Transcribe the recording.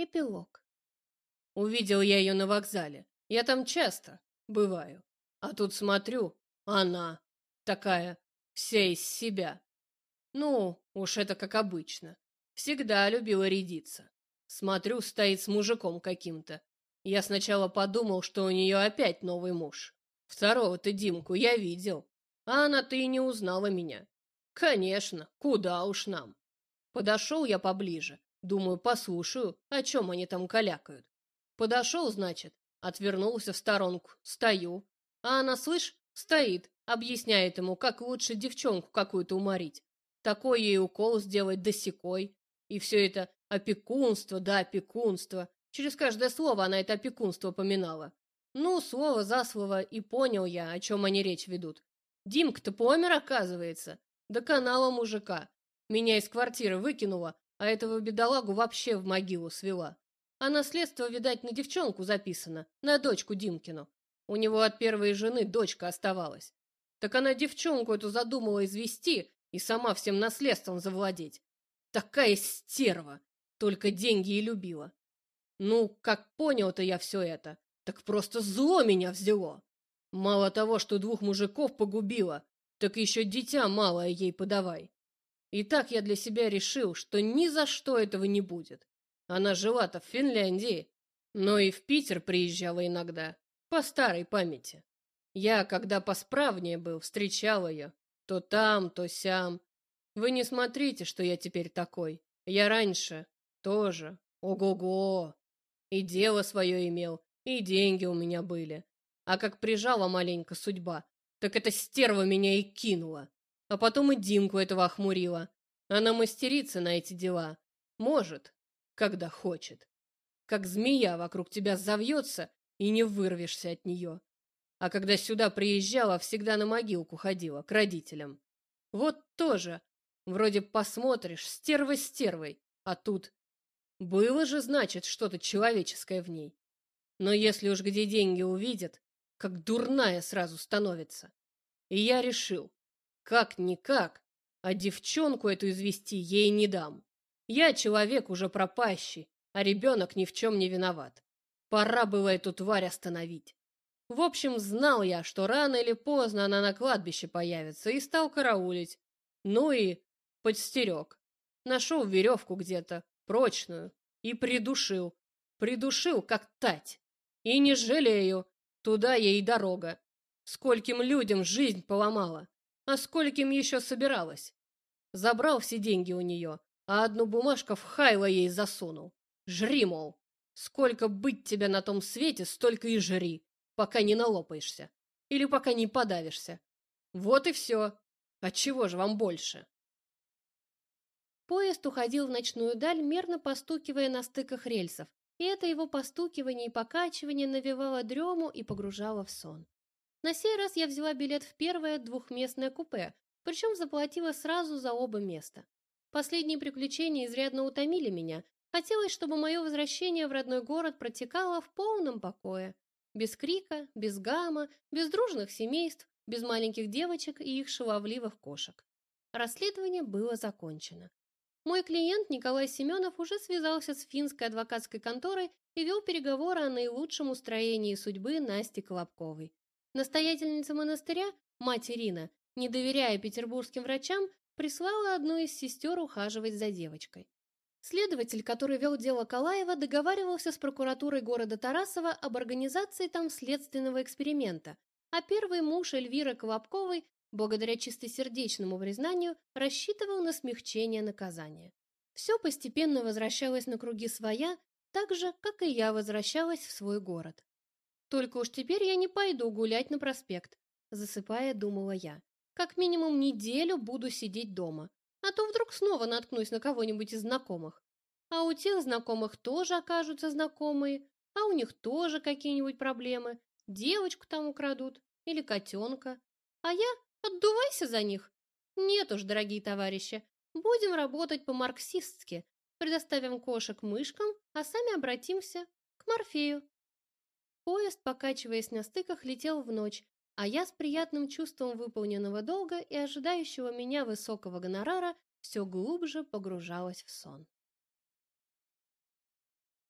Эпилог. Увидел я ее на вокзале. Я там часто бываю. А тут смотрю, она такая вся из себя. Ну, уж это как обычно. Всегда любила рядиться. Смотрю, стоит с мужиком каким-то. Я сначала подумал, что у нее опять новый муж. Второго-то Димку я видел. А она-то и не узнала меня. Конечно, куда уж нам. Подошел я поближе. Думаю, послушаю, о чем они там калякают. Подошел, значит, отвернулся в сторонку, стою. А она, слышь, стоит, объясняет ему, как лучше девчонку какую-то уморить. Такой ей укол сделать досекой. И все это опекунство, да опекунство. Через каждое слово она это опекунство поминала. Ну, слово за слово, и понял я, о чем они речь ведут. Димка-то помер, оказывается. До канала мужика. Меня из квартиры выкинула, а этого бедолагу вообще в могилу свела. А наследство, видать, на девчонку записано, на дочку Димкину. У него от первой жены дочка оставалась. Так она девчонку эту задумала извести и сама всем наследством завладеть. Такая стерва, только деньги и любила. Ну, как понял-то я все это, так просто зло меня взяло. Мало того, что двух мужиков погубила, так еще дитя малое ей подавай. И так я для себя решил, что ни за что этого не будет. Она жила-то в Финляндии, но и в Питер приезжала иногда, по старой памяти. Я, когда посправнее был, встречал ее. То там, то сям. Вы не смотрите, что я теперь такой. Я раньше тоже. Ого-го. И дело свое имел, и деньги у меня были. А как прижала маленько судьба, так эта стерва меня и кинула. А потом и Димку этого охмурила. Она мастерица на эти дела. Может, когда хочет. Как змея вокруг тебя завьется, и не вырвешься от нее. А когда сюда приезжала, всегда на могилку ходила, к родителям. Вот тоже. Вроде посмотришь, стерва стервой, а тут... Было же, значит, что-то человеческое в ней. Но если уж где деньги увидят, как дурная сразу становится. И я решил, как-никак, а девчонку эту извести ей не дам. Я человек уже пропащий, а ребенок ни в чем не виноват. Пора было эту тварь остановить. В общем, знал я, что рано или поздно она на кладбище появится, и стал караулить. Ну и подстерег. Нашел веревку где-то, прочную, и придушил. Придушил, как тать. И не жалею, туда ей дорога. Скольким людям жизнь поломала. А скольким еще собиралась? Забрал все деньги у нее, а одну бумажку в хайло ей засунул. Жри, мол. Сколько быть тебя на том свете, столько и жри, пока не налопаешься. Или пока не подавишься. Вот и все. Отчего же вам больше? Поезд уходил в ночную даль, мерно постукивая на стыках рельсов, и это его постукивание и покачивание навевало дрему и погружало в сон. На сей раз я взяла билет в первое двухместное купе, причем заплатила сразу за оба места. Последние приключения изрядно утомили меня. Хотелось, чтобы мое возвращение в родной город протекало в полном покое. Без крика, без гамма, без дружных семейств, без маленьких девочек и их шаловливых кошек. Расследование было закончено. Мой клиент Николай Семенов уже связался с финской адвокатской конторой и вел переговоры о наилучшем устроении судьбы Насти Колобковой. Настоятельница монастыря, мать Ирина, не доверяя петербургским врачам, прислала одну из сестер ухаживать за девочкой. Следователь, который вел дело Калаева, договаривался с прокуратурой города Тарасова об организации там следственного эксперимента, а первый муж Эльвиры Колобковой, благодаря чистосердечному признанию, рассчитывал на смягчение наказания. Все постепенно возвращалось на круги своя, так же, как и я возвращалась в свой город. Только уж теперь я не пойду гулять на проспект, засыпая, думала я. Как минимум неделю буду сидеть дома, а то вдруг снова наткнусь на кого-нибудь из знакомых. А у тех знакомых тоже окажутся знакомые, а у них тоже какие-нибудь проблемы. Девочку там украдут или котенка. А я отдувайся за них. Нет уж, дорогие товарищи, будем работать по-марксистски. Предоставим кошек мышкам, а сами обратимся к Морфею. Поезд, покачиваясь на стыках, летел в ночь, а я с приятным чувством выполненного долга и ожидающего меня высокого гонорара все глубже погружалась в сон.